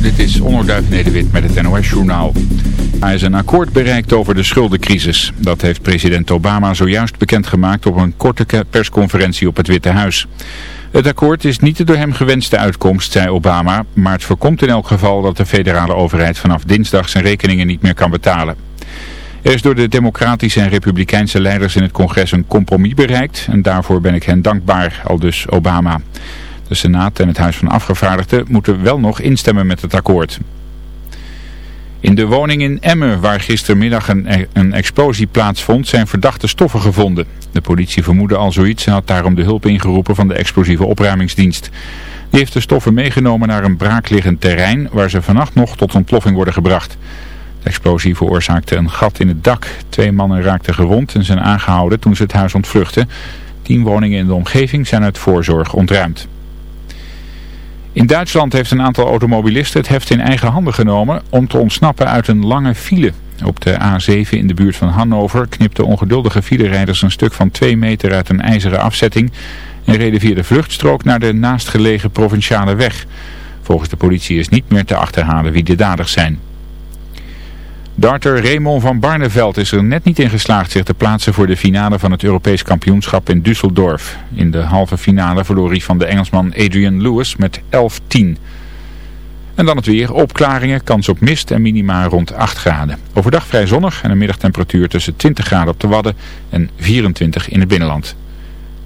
dit is Onderduif Nederwit met het NOS-journaal. Hij is een akkoord bereikt over de schuldencrisis. Dat heeft president Obama zojuist bekendgemaakt op een korte persconferentie op het Witte Huis. Het akkoord is niet de door hem gewenste uitkomst, zei Obama, maar het voorkomt in elk geval dat de federale overheid vanaf dinsdag zijn rekeningen niet meer kan betalen. Er is door de democratische en republikeinse leiders in het congres een compromis bereikt en daarvoor ben ik hen dankbaar, al dus Obama. De Senaat en het Huis van Afgevaardigden moeten wel nog instemmen met het akkoord. In de woning in Emmen, waar gistermiddag een, een explosie plaatsvond, zijn verdachte stoffen gevonden. De politie vermoedde al zoiets en had daarom de hulp ingeroepen van de explosieve opruimingsdienst. Die heeft de stoffen meegenomen naar een braakliggend terrein, waar ze vannacht nog tot ontploffing worden gebracht. De explosie veroorzaakte een gat in het dak. Twee mannen raakten gewond en zijn aangehouden toen ze het huis ontvluchten. Tien woningen in de omgeving zijn uit voorzorg ontruimd. In Duitsland heeft een aantal automobilisten het heft in eigen handen genomen om te ontsnappen uit een lange file. Op de A7 in de buurt van Hannover knipten ongeduldige filerijders een stuk van 2 meter uit een ijzeren afzetting en reden via de vluchtstrook naar de naastgelegen provinciale weg. Volgens de politie is niet meer te achterhalen wie de daders zijn. Darter Raymond van Barneveld is er net niet in geslaagd zich te plaatsen voor de finale van het Europees kampioenschap in Düsseldorf. In de halve finale verloor hij van de Engelsman Adrian Lewis met 11-10. En dan het weer. Opklaringen, kans op mist en minima rond 8 graden. Overdag vrij zonnig en een middagtemperatuur tussen 20 graden op de Wadden en 24 in het binnenland.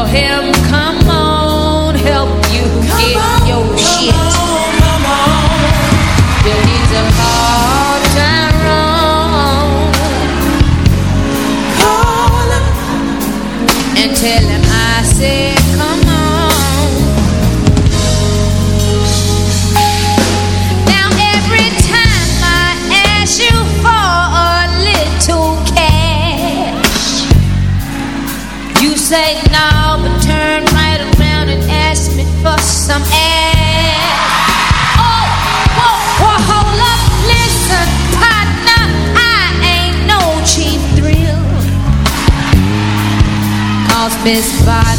tell him, come on, help you come get on, your shit. On. this body.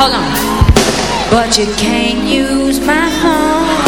Hold on. But you can't use my home.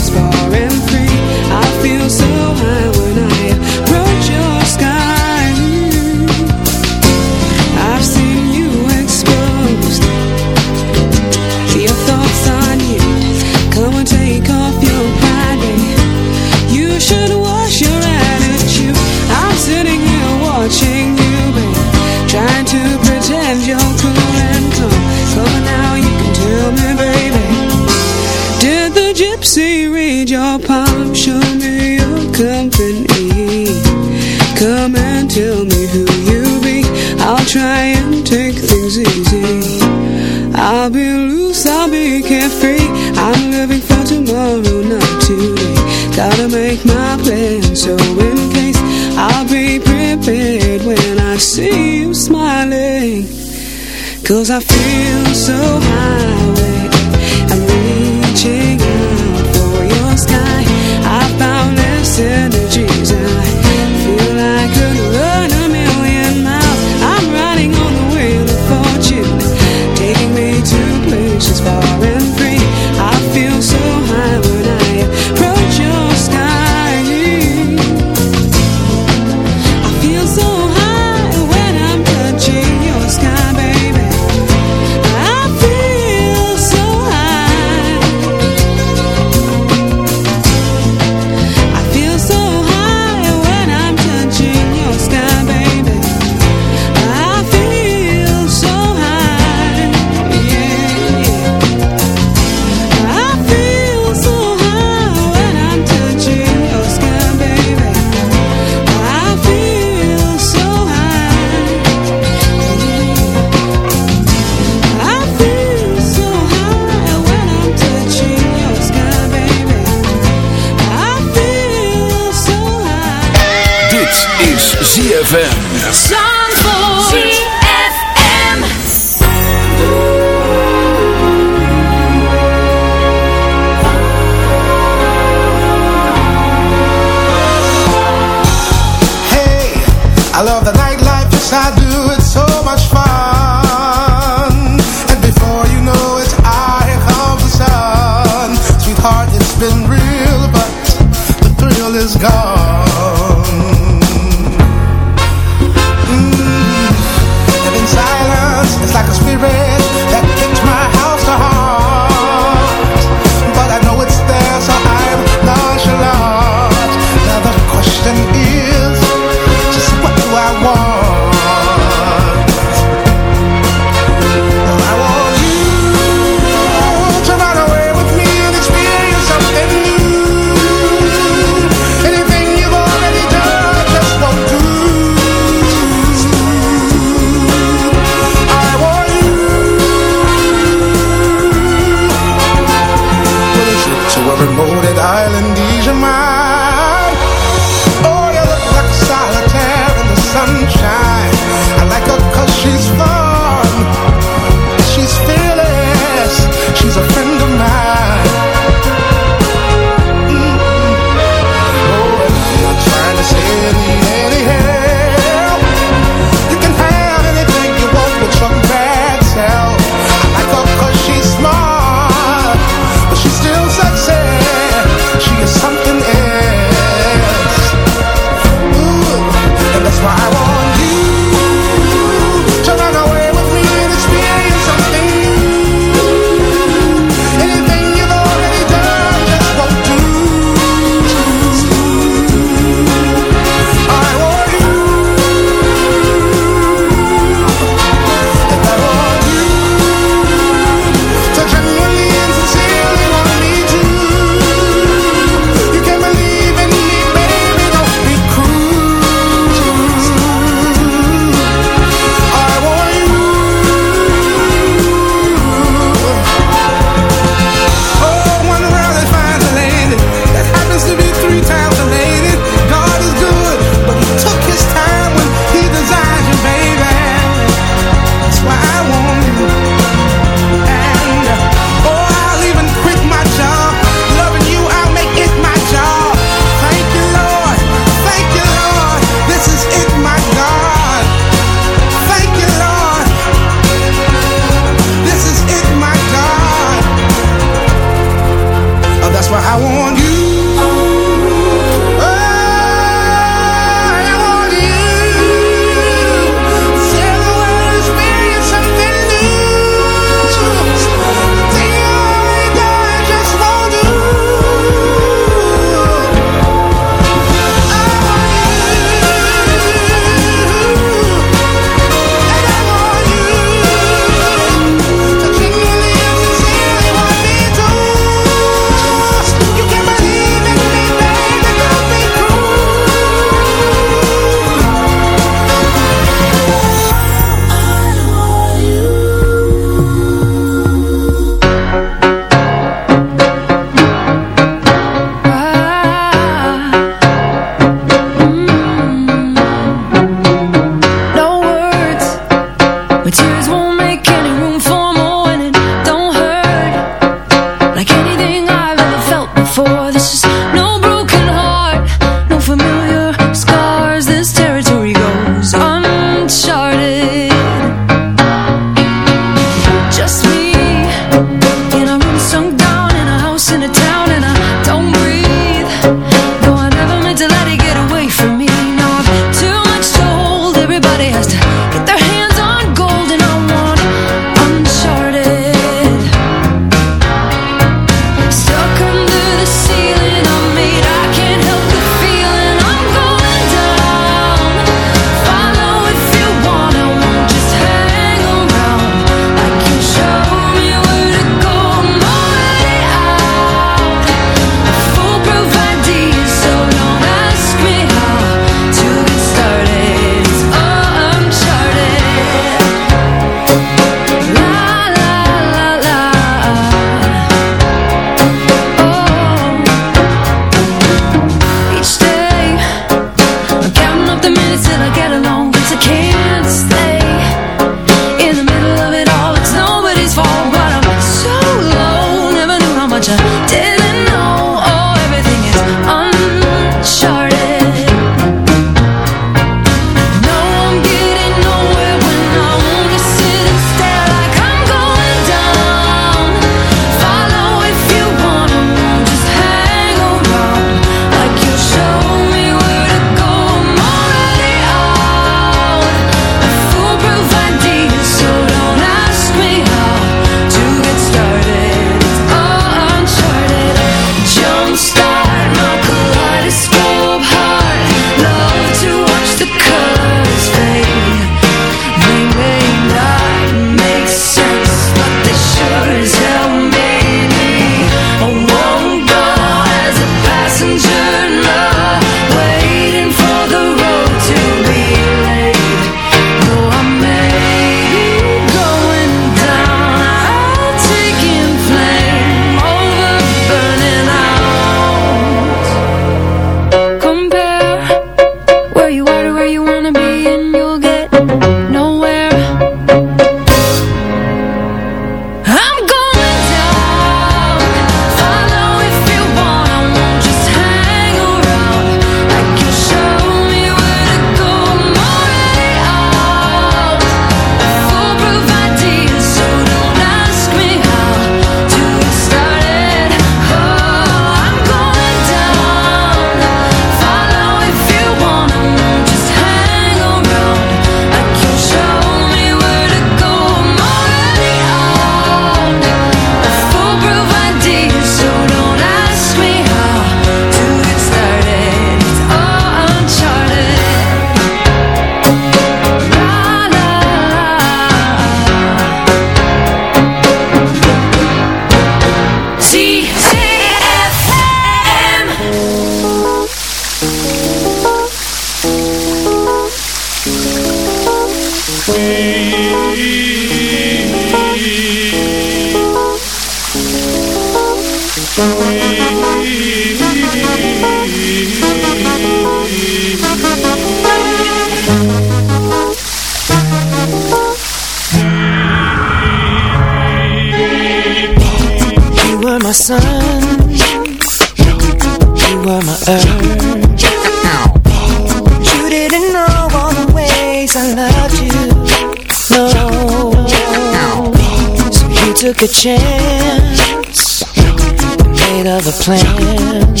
chance Made other plans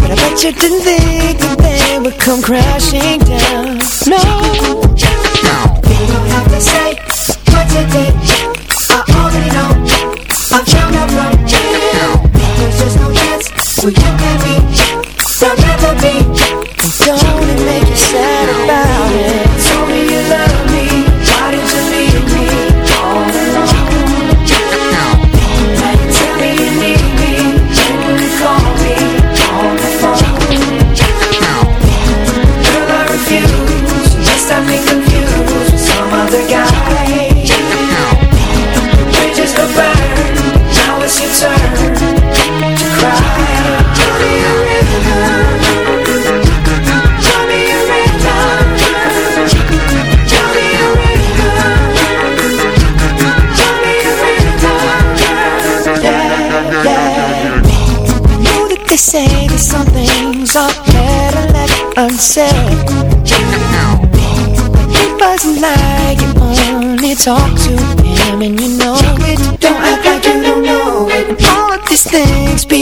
But I bet you didn't think that they would come crashing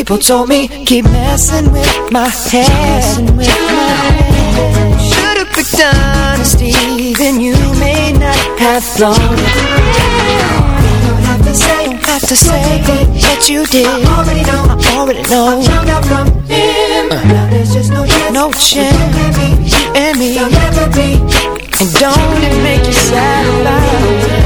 people told me keep messing with my head. Should've picked honesty, then you may not have it. Don't have to say, don't have to say that you did. I already know, I already know. I found out from him. Uh-huh. Now there's just no chance, no chance. You and me, there'll never be. And don't it make you sad about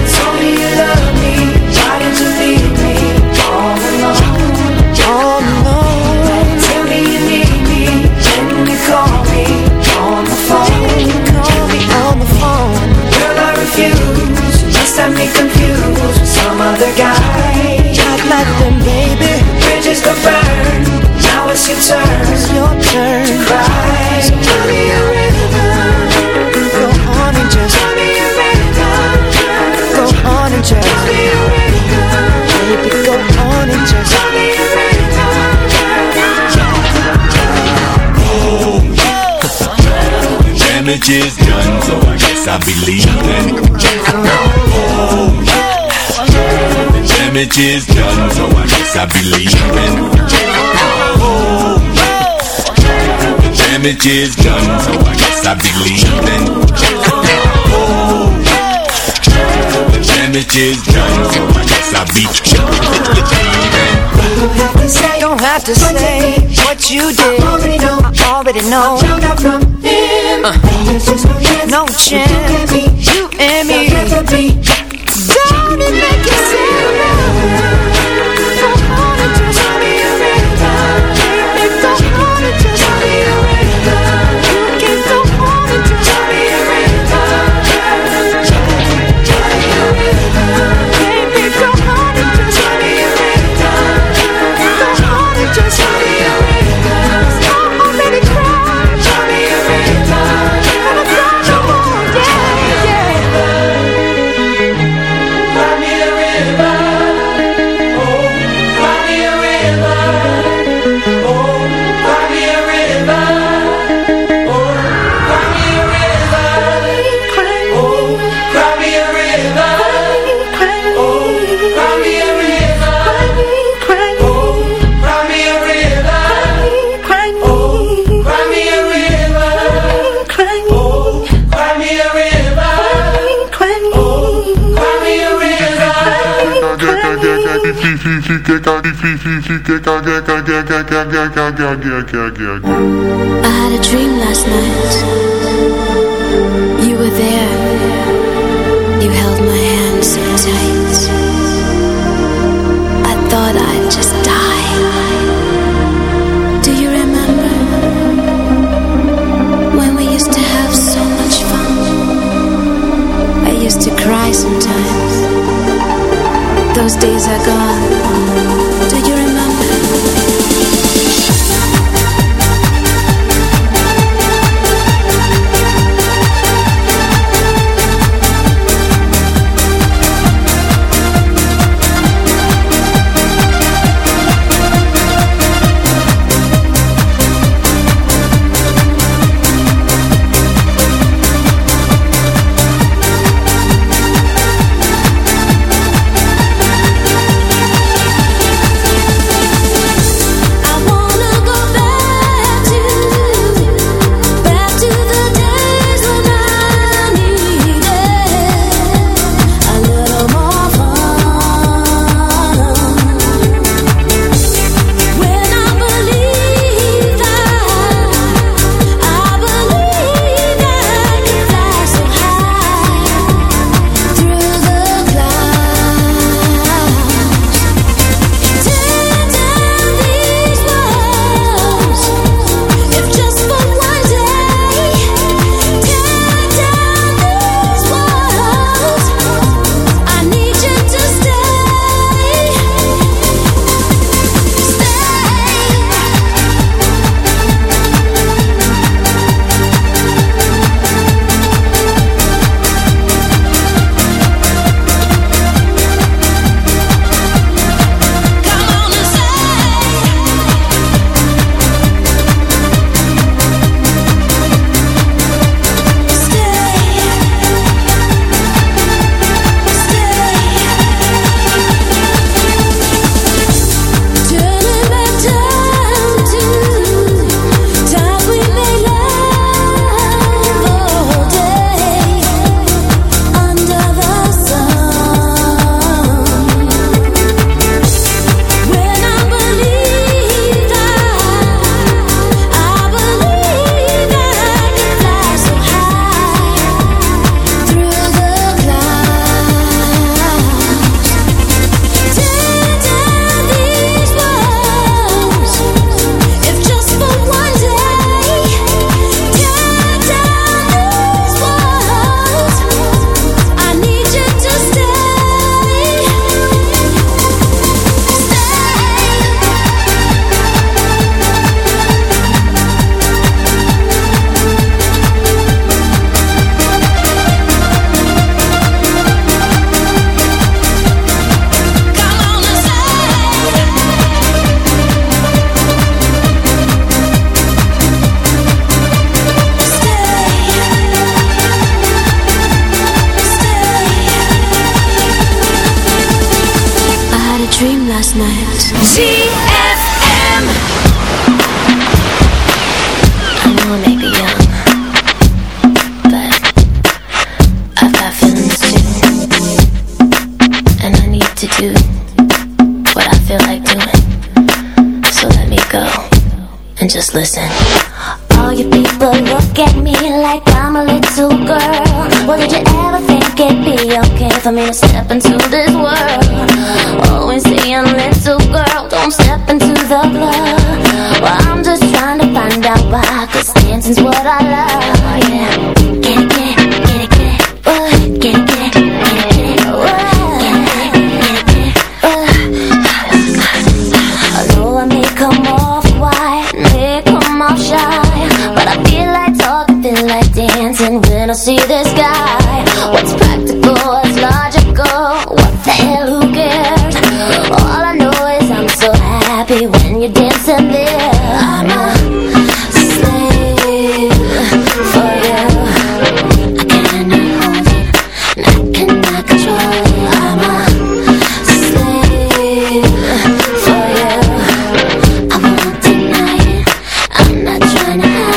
me confused with some other guy. Not like them, baby. Bridges go burn. Now it's your turn. It's your turn to cry. So tell me damage is done, so I guess I believe be. Oh, the damage is done, so I guess I'll be. Oh, the damage is done, so I guess I'll be leaving. Oh, the damage is done, so I guess I'll be leaving. Don't have to say what you did. I already know. I already know. Found out from him. Uh. no chance. You and me. Don't it make you sad? I had I'm not trying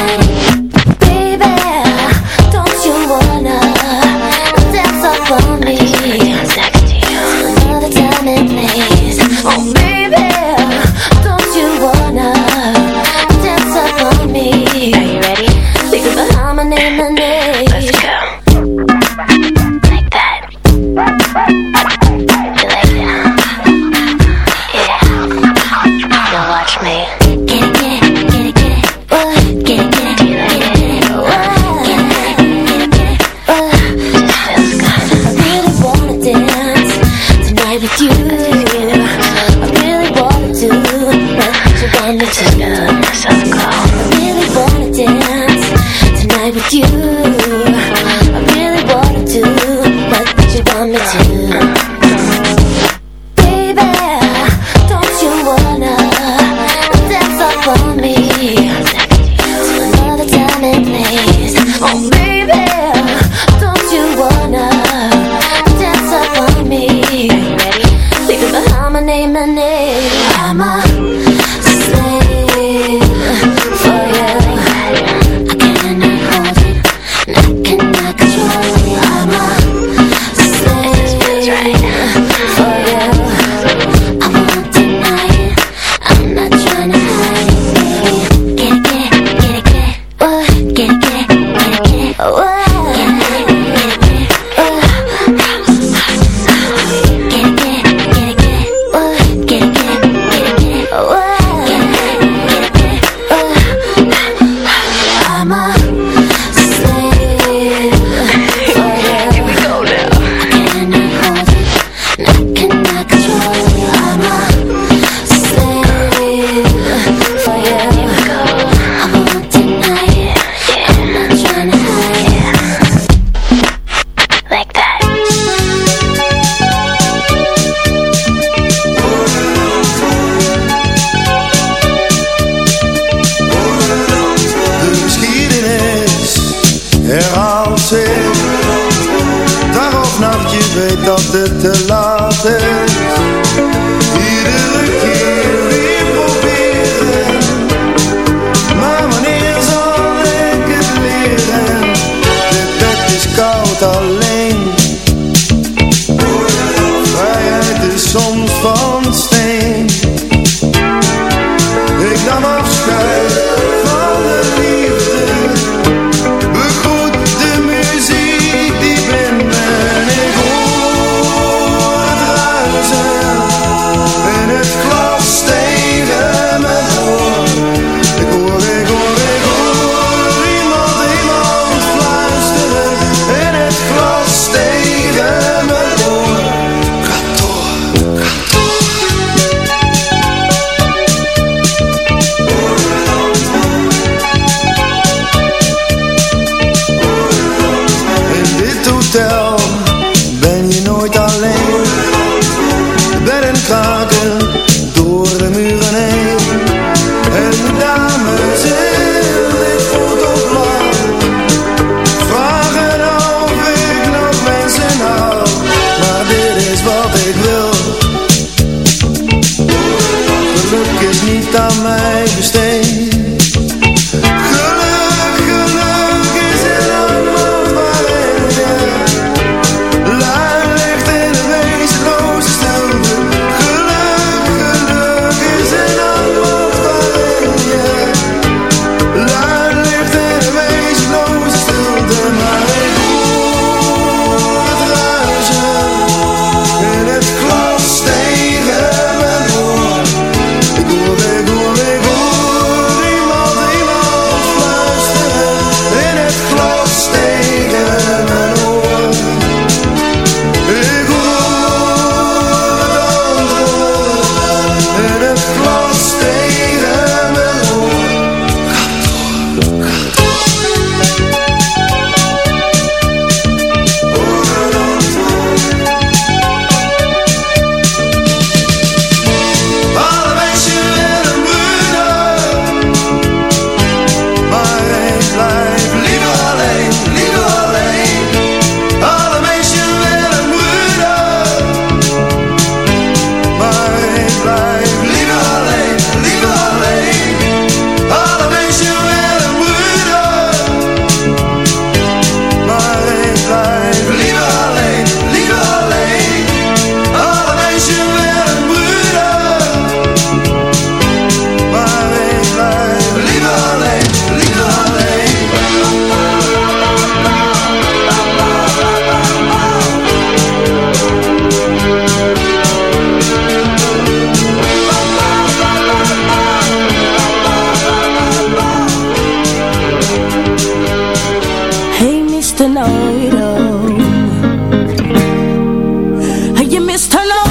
you missed her love.